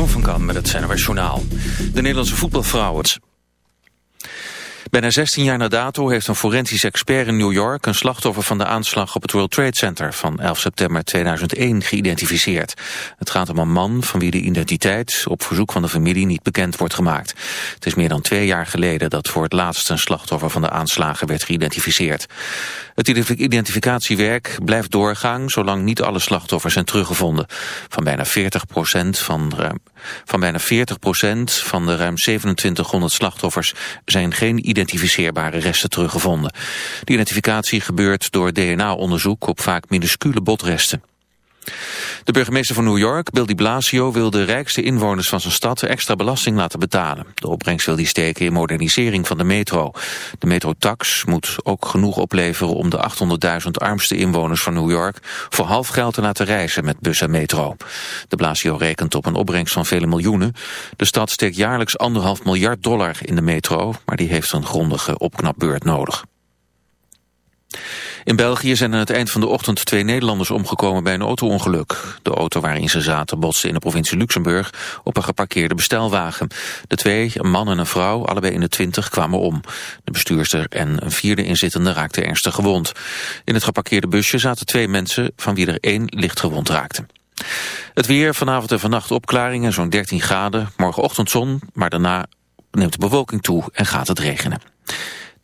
Jeroen van Kam met het NOS Journaal. De Nederlandse voetbalvrouwen... Bijna 16 jaar na dato heeft een forensisch expert in New York een slachtoffer van de aanslag op het World Trade Center van 11 september 2001 geïdentificeerd. Het gaat om een man van wie de identiteit op verzoek van de familie niet bekend wordt gemaakt. Het is meer dan twee jaar geleden dat voor het laatst een slachtoffer van de aanslagen werd geïdentificeerd. Het identificatiewerk blijft doorgaan zolang niet alle slachtoffers zijn teruggevonden. Van bijna 40 van, van bijna 40 van de ruim 2700 slachtoffers zijn geen identificatie identificeerbare resten teruggevonden. De identificatie gebeurt door DNA-onderzoek op vaak minuscule botresten. De burgemeester van New York, Bill de Blasio, wil de rijkste inwoners van zijn stad extra belasting laten betalen. De opbrengst wil die steken in modernisering van de metro. De metrotax moet ook genoeg opleveren om de 800.000 armste inwoners van New York voor half geld te laten reizen met bus en metro. De Blasio rekent op een opbrengst van vele miljoenen. De stad steekt jaarlijks anderhalf miljard dollar in de metro, maar die heeft een grondige opknapbeurt nodig. In België zijn aan het eind van de ochtend twee Nederlanders omgekomen bij een auto-ongeluk. De auto waarin ze zaten botste in de provincie Luxemburg op een geparkeerde bestelwagen. De twee, een man en een vrouw, allebei in de twintig, kwamen om. De bestuurster en een vierde inzittende raakten ernstig gewond. In het geparkeerde busje zaten twee mensen van wie er één licht gewond raakte. Het weer, vanavond en vannacht opklaringen, zo'n 13 graden. Morgenochtend zon, maar daarna neemt de bewolking toe en gaat het regenen.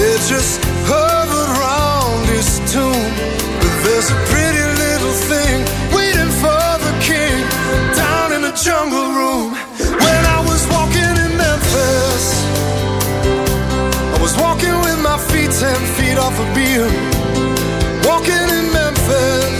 they just hovered around his tomb. But there's a pretty little thing waiting for the king down in the jungle room. When I was walking in Memphis, I was walking with my feet ten feet off a Beale. Walking in Memphis,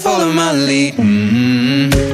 follow my lead. Mm -hmm.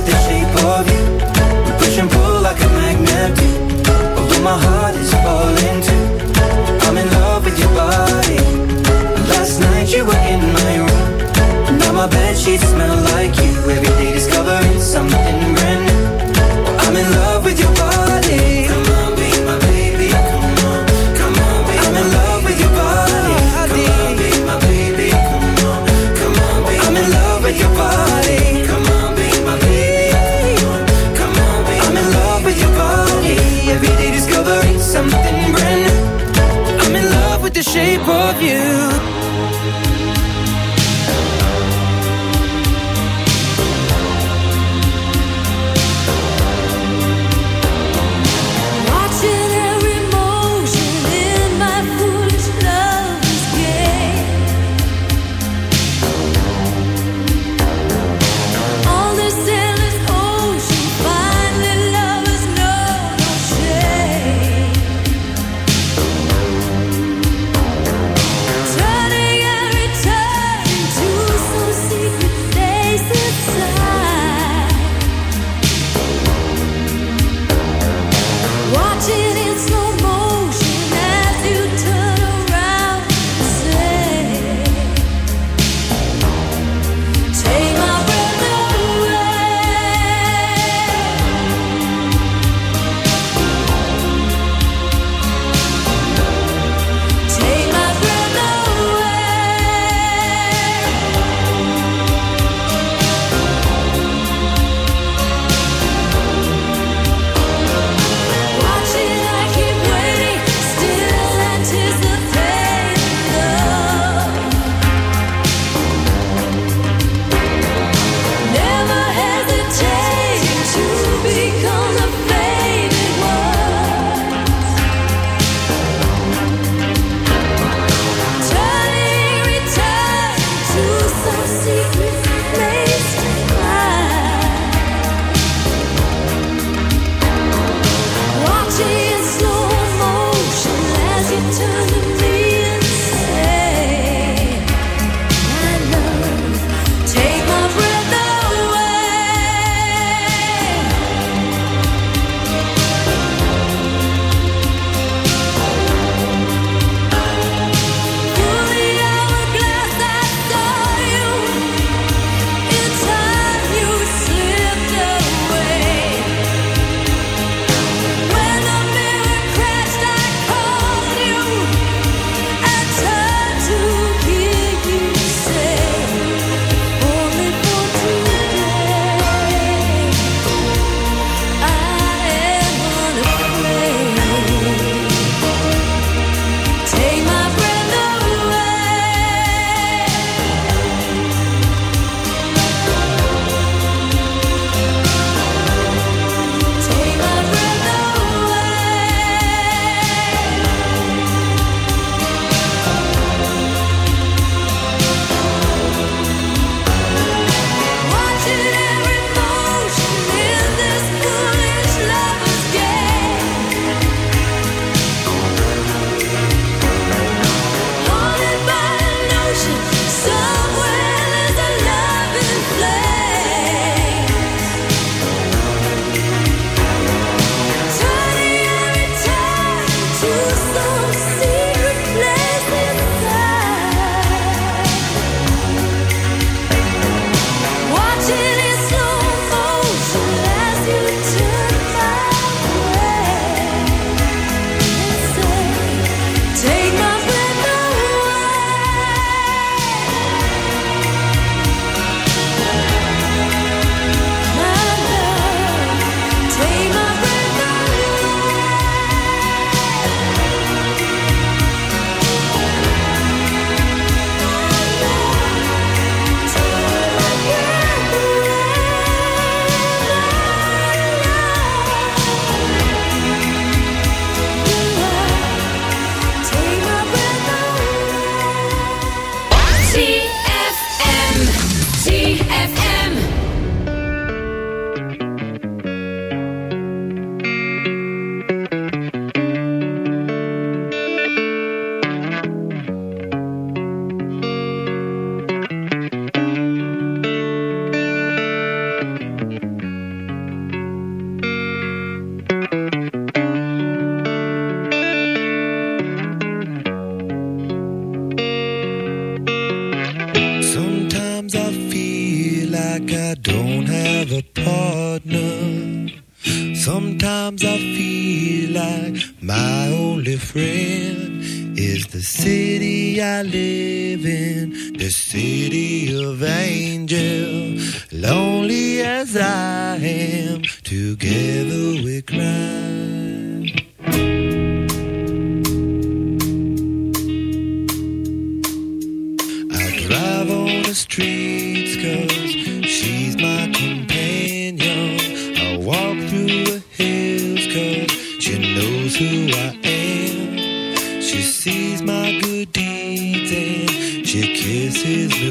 the streets, cause she's my companion. I walk through the hills, cause she knows who I am. She sees my good deeds and she kisses me.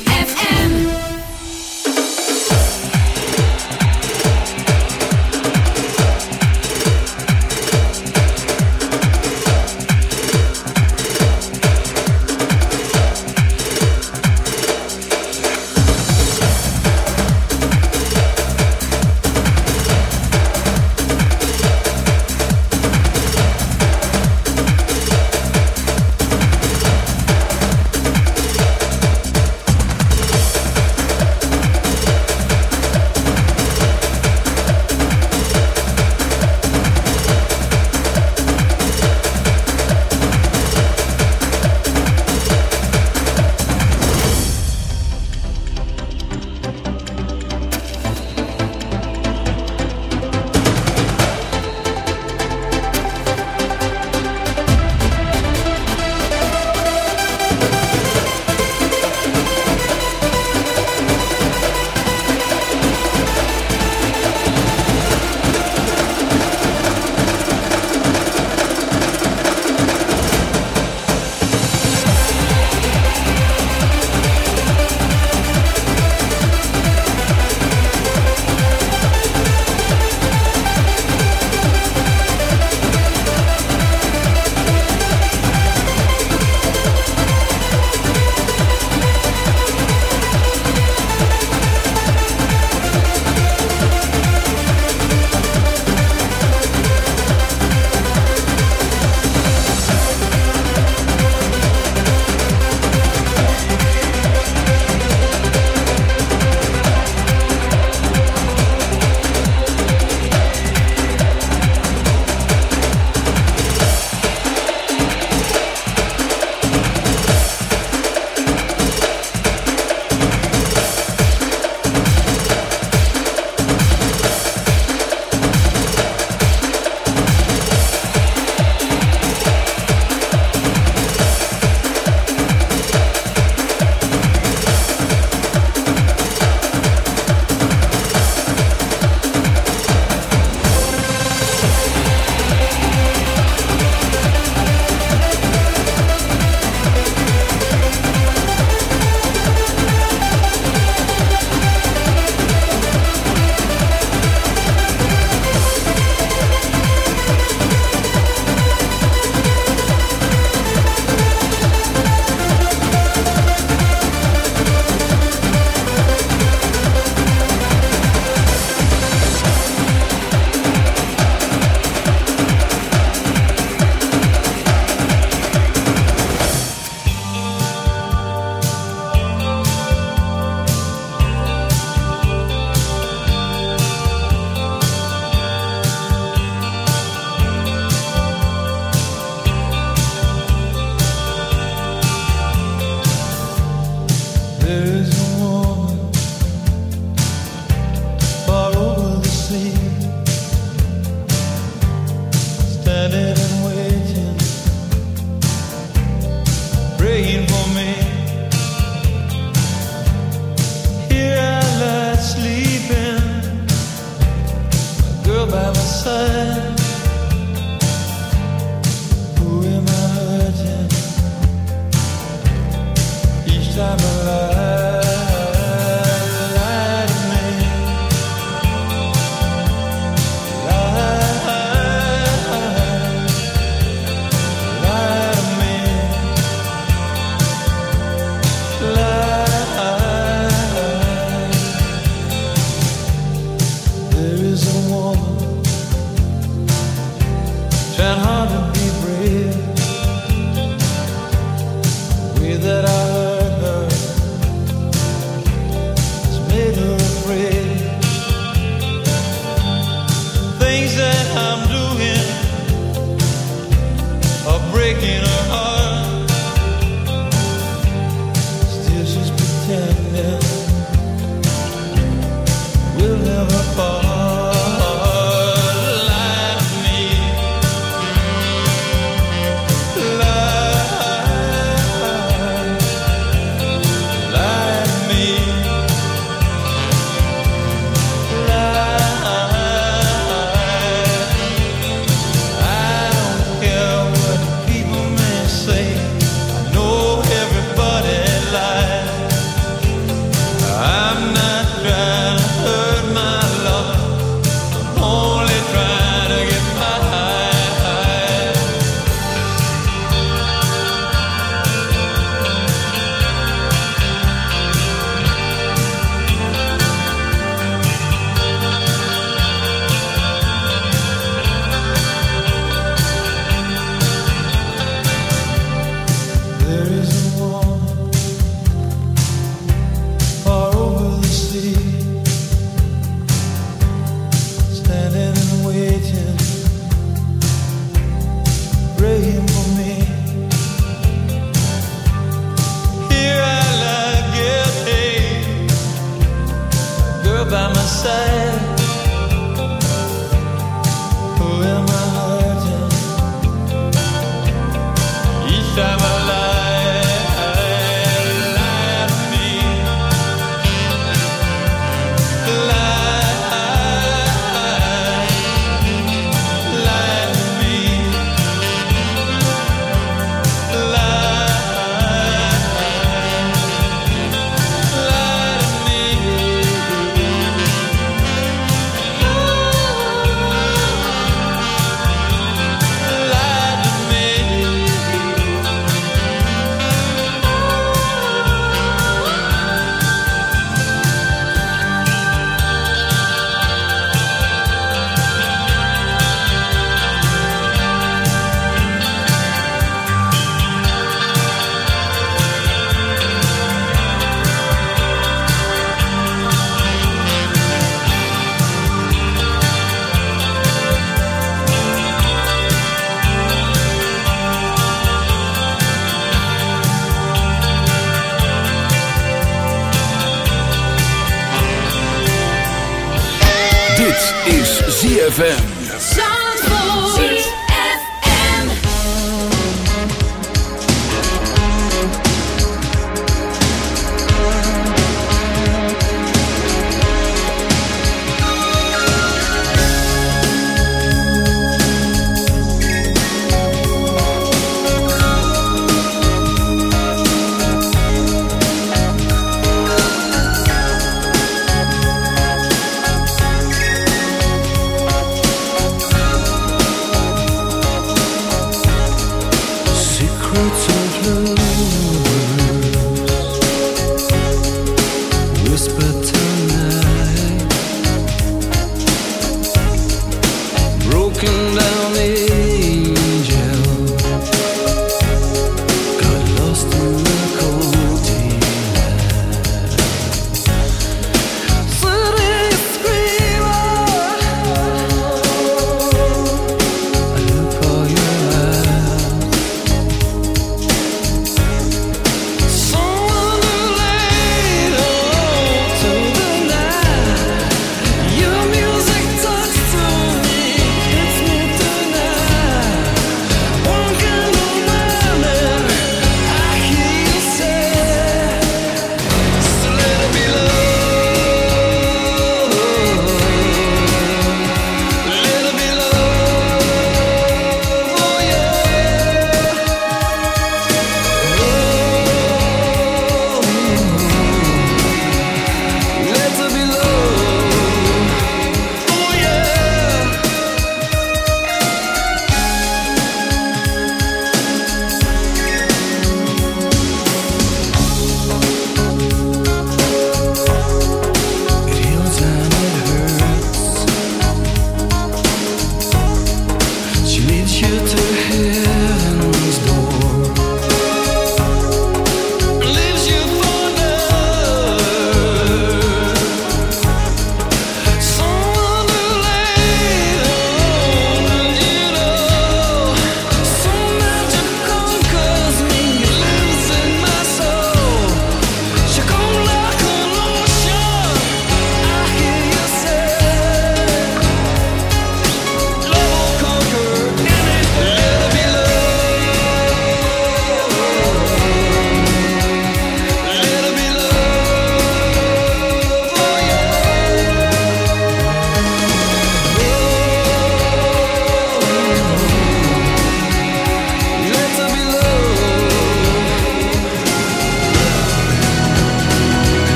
that heart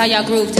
how y'all groove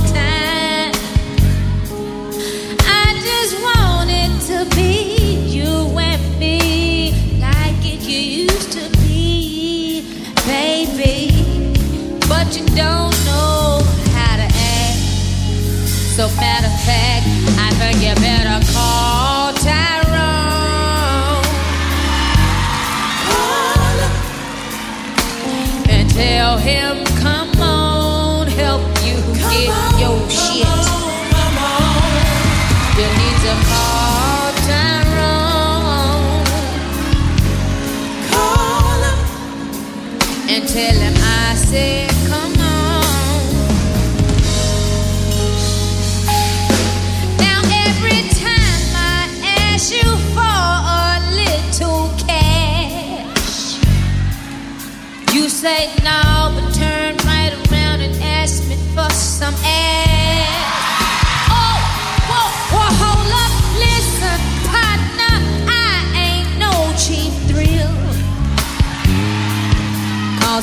don't know how to act. So matter of fact, I think you better call Tyrone. Call him and tell him,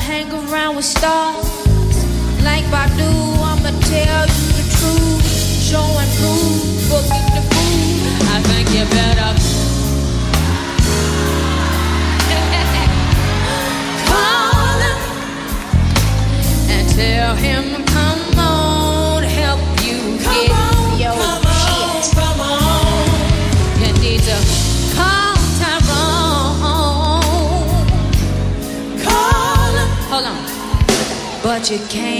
Hang around with stars. Like Badu, I'ma tell you the truth. Show and prove, booking the food. I think you better call him and tell him, you can't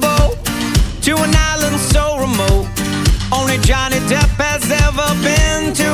to an island so remote. Only Johnny Depp has ever been to.